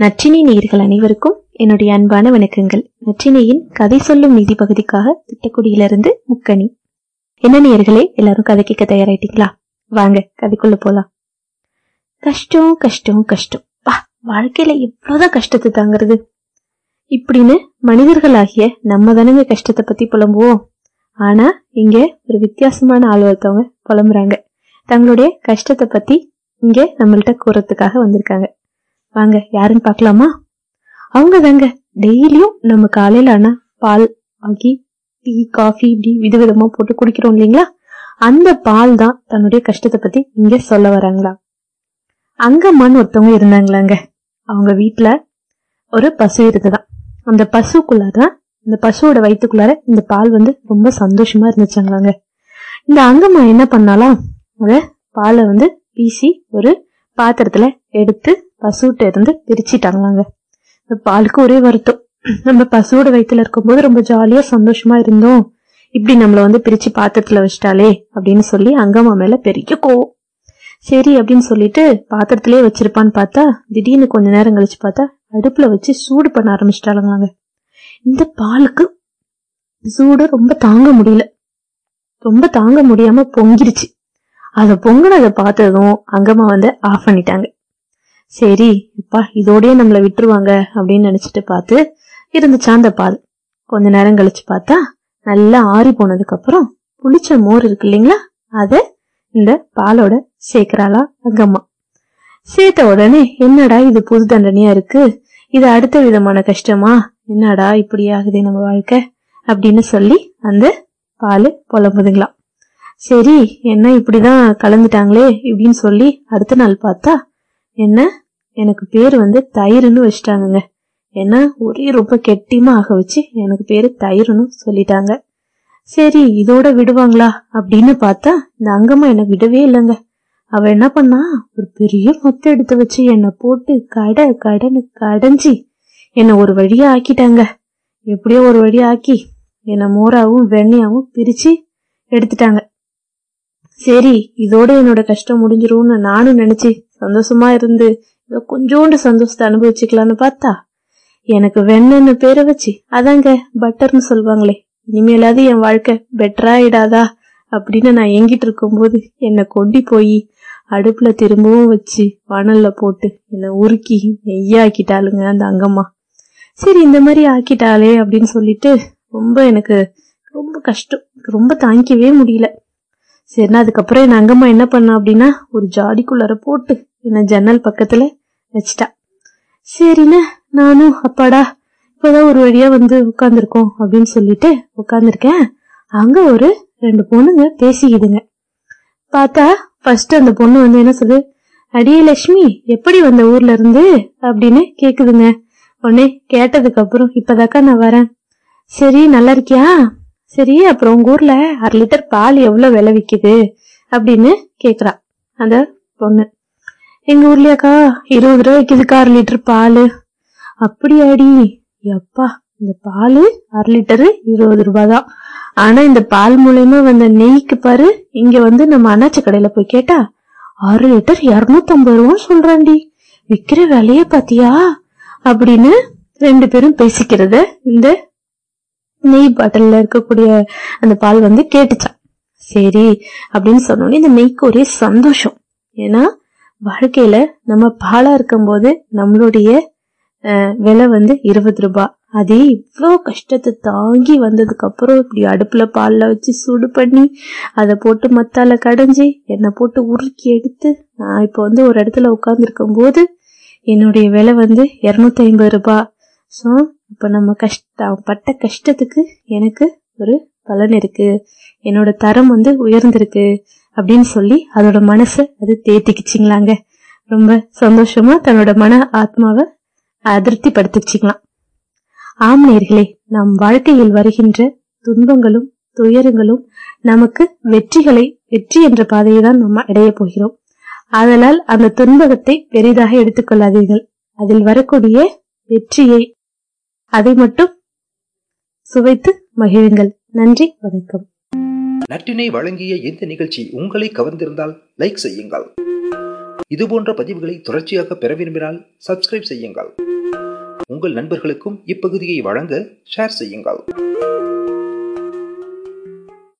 நற்றினை நேயர்கள் அனைவருக்கும் என்னுடைய அன்பான வணக்கங்கள். நற்றினையின் கதை சொல்லும் நிதி பகுதிக்காக திட்டக்குடியிலிருந்து முக்கணி என்ன நேயர்களே எல்லாரும் கதை கேட்க தயாராயிட்டீங்களா? வாங்க கதைக்குள்ள போலாம். கஷ்டம் கஷ்டம் கஷ்டம். பா வாழ்க்கையில எவ்வளவுதான் கஷ்டத்தை தாங்கிறது? இப்படின்னு மனிதர்களாகிய நம்ம தானங்க கஷ்டத்தை பத்தி புலம்புவோம். ஆனா இங்க ஒரு வித்தியாசமான ஆள் ஒருத்தவங்க புலம்புறாங்க. தங்களுடைய கஷ்டத்தை பத்தி இங்க நம்மள்கிட்ட கூறத்துக்காக வந்திருக்காங்க. வாங்க யாருன்னு பார்க்கலாமா? அவங்க தாங்க டெய்லியும் நம்ம காலையில ஆனா பால் ஆகி டீ காஃபி இப்படி விதவிதமா போட்டு குடிக்கிறோம் இல்லைங்களா? அந்த பால் தான் தன்னுடைய கஷ்டத்தை பத்தி இங்க சொல்ல வராங்களா அங்கம்மான்னு ஒருத்தவங்க இருந்தாங்களாங்க. அவங்க வீட்டுல ஒரு பசு இருக்குதான் அந்த பசுக்குள்ளதான் இந்த பசுவோட வயிற்றுக்குள்ளார இந்த பால் வந்து ரொம்ப சந்தோஷமா இருந்துச்சாங்களாங்க. இந்த அங்கம்மா என்ன பண்ணாலாம்? அத பாலை வந்து வீசி ஒரு பாத்திரத்துல எடுத்து பசுகிட்ட இருந்து பிரிச்சிட்டாங்களாங்க. இந்த பாலுக்கு ஒரே வருத்தம். நம்ம பசுவோட வயிற்றுல இருக்கும்போது ரொம்ப ஜாலியா சந்தோஷமா இருந்தோம். இப்படி நம்மள வந்து பிரிச்சு பாத்திரத்துல வச்சிட்டாலே அப்படின்னு சொல்லி அங்கம்மா மேல பெரிய கோவம். சரி அப்படின்னு சொல்லிட்டு பாத்திரத்திலே வச்சிருப்பான்னு பார்த்தா திடீர்னு கொஞ்ச நேரம் கழிச்சு பார்த்தா அடுப்புல வச்சு சூடு பண்ண ஆரம்பிச்சிட்டாளுங்களாங்க. இந்த பாலுக்கு சூடு ரொம்ப தாங்க முடியல. ரொம்ப தாங்க முடியாம பொங்கிருச்சு. அதை பொங்கினதை பார்த்ததும் அங்கம்மா வந்து ஆஃப் பண்ணிட்டாங்க. சரி இப்பா இதோடய நம்மளை விட்டுருவாங்க அப்படின்னு நினச்சிட்டு பார்த்து இருந்துச்சா அந்த பால். கொஞ்ச நேரம் கழிச்சு பார்த்தா நல்லா ஆறி போனதுக்கப்புறம் புளிச்ச மோர் இருக்கு இல்லைங்களா? அதை இந்த பாலோட சேர்க்கிறாளா அங்கம்மா. சேர்த்த உடனே என்னடா இது புது தண்டனையா இருக்கு? இது அடுத்த விதமான கஷ்டமா? என்னடா இப்படி ஆகுது நம்ம வாழ்க்கை? அப்படின்னு சொல்லி அந்த பால் புலம்புதுங்களாம். சரி என்ன இப்படிதான் கலந்துட்டாங்களே இப்படின்னு சொல்லி அடுத்த நாள் பார்த்தா என்ன? எனக்கு பேர் வந்து தயிர்னு வச்சிட்டாங்கங்க. ஏன்னா ஒரே ரொம்ப கெட்டியமா ஆக வச்சு எனக்கு பேரு தயிர்னு சொல்லிட்டாங்க. சரி இதோட விடுவாங்களா? அப்படின்னு பார்த்தா இந்த அங்கம்மா என்னை விடவே இல்லைங்க. அவ என்ன பண்ணா? ஒரு பெரிய மொத்த எடுத்து வச்சு என்னை போட்டு கடை கடனு கடைஞ்சி என்னை ஒரு வழியா ஆக்கிட்டாங்க. எப்படியோ ஒரு வழியா ஆக்கி என்னை மோராவும் வெண்ணையாவும் பிரிச்சு எடுத்துட்டாங்க. சரி இதோட என்னோட கஷ்டம் முடிஞ்சிரும்னு நானும் நினைச்சு சந்தோஷமா இருந்து ஏதோ கொஞ்சோண்டு சந்தோஷத்தை அனுபவிச்சுக்கலான்னு பார்த்தா எனக்கு வெண்ணன்னு பேரை வச்சு அதாங்க பட்டர்னு சொல்லுவாங்களே இனிமேலாவது என் வாழ்க்கை பெட்டராயிடாதா அப்படின்னு நான் எங்கிட்டு இருக்கும்போது என்னை கொண்டி போய் அடுப்புல திரும்பவும் வச்சு வனல்ல போட்டு என்னை உருக்கி நெய்யாக்கிட்டாளுங்க அந்த அங்கம்மா. சரி இந்த மாதிரி ஆக்கிட்டாளே அப்படின்னு சொல்லிட்டு ரொம்ப எனக்கு ரொம்ப கஷ்டம். ரொம்ப தாங்கிக்கவே முடியல. சரிண்ணா அதுக்கப்புறம் என் அங்கம்மா என்ன பண்ணா அப்படின்னா ஒரு ஜாடிக்குள்ளார போட்டு என்ன ஜன்னல் பக்கத்துல வச்சிட்டா. சரிண்ணா நானும் அப்பாடா இப்பதான் ஒரு வழியா வந்து உட்காந்துருக்கோம் அப்படின்னு சொல்லிட்டு உட்காந்துருக்கேன் அங்க ஒரு ரெண்டு பொண்ணுங்க பேசிக்கிதுங்க. பார்த்தா ஃபர்ஸ்ட் அந்த பொண்ணு வந்து என்ன சொல்லு அடியே லட்சுமி எப்படி வந்த ஊர்ல இருந்து? அப்படின்னு கேக்குதுங்க. உடனே கேட்டதுக்கு அப்புறம் இப்பதாக்கா நான் வரேன். சரி நல்லா இருக்கியா? சரி அப்புறம் உங்க ஊர்ல அரை லிட்டர் பால் எவ்வளவு விலை விக்குது? அப்படின்னு கேக்குறா. அந்த பொண்ணு. எங்க ஊர்லயாக்கா இருபது ரூபா விக்குதுக்கா அரை லிட்டர் பால்? அப்படியாடி. எப்பா இந்த பால் அரை லிட்டரு இருபது ரூபாய் தான் ஆனா இந்த பால் மூலயமா வந்த நெய்க்கு பாரு இங்க வந்து நம்ம அண்ணாச்சி கடையில போய் கேட்டா ஆறு லிட்டர் இருநூத்தி ஐம்பது ரூபான்னு சொல்றாண்டி விக்கிற விலைய பாத்தியா? அப்படின்னு ரெண்டு பேரும் பேசிக்கிறத இந்த நெய் பாட்டில்ல இருக்கக்கூடிய அந்த பால் வந்து கேட்டுச்சான் சரி அப்படின்னு சொன்னோன்னே இந்த நெய்க்கு ஒரே சந்தோஷம். ஏன்னா வாழ்க்கையில நம்ம பாலா இருக்கும்போது நம்மளுடைய விலை வந்து இருபது ரூபாய் அதே இவ்வளோ கஷ்டத்தை தாங்கி வந்ததுக்கு அப்புறம் இப்படி அடுப்புல பால்ல வச்சு சூடு பண்ணி அதை போட்டு மத்தால கடைஞ்சி என்னை போட்டு உருக்கி எடுத்து நான் இப்போ வந்து ஒரு இடத்துல உட்காந்துருக்கும் போது என்னுடைய விலை வந்து இரநூத்தி ஐம்பது ரூபாய் ஸோ இப்போ நம்ம கஷ்ட பட்ட கஷ்டத்துக்கு எனக்கு ஒரு பலன் இருக்கு. என்னோட தரம் வந்து உயர்ந்திருக்கு அப்படின்னு சொல்லி அதோட மனசை அது தேத்திக்கிச்சிங்களாங்க. ரொம்ப சந்தோஷமா தன்னோட மன ஆத்மாவை அதிருப்தி படுத்திச்சுக்கலாம் ஆம் நேர்களே நம் வாழ்க்கையில் வருகின்ற துன்பங்களும் துயரங்களும் நமக்கு வெற்றிகளை வெற்றி என்ற பாதையை தான் நம்ம அடைய போகிறோம். அதனால் அந்த துன்பகத்தை பெரிதாக எடுத்துக்கொள்ளாதீர்கள் அதில் வரக்கூடிய வெற்றியை அதை மட்டும் சுவைத்து மகிழுங்கள். நன்றி வணக்கம். நற்றினை வழங்கிய இந்த நிகழ்ச்சி உங்களை கவர்ந்திருந்தால் லைக் செய்யுங்கள். இதுபோன்ற பதிவுகளை தொடர்ச்சியாக பெற விரும்பினால் சப்ஸ்கிரைப் செய்யுங்கள். உங்கள் நண்பர்களுக்கும் இப்பகுதியை வழங்க ஷேர் செய்யுங்கள்.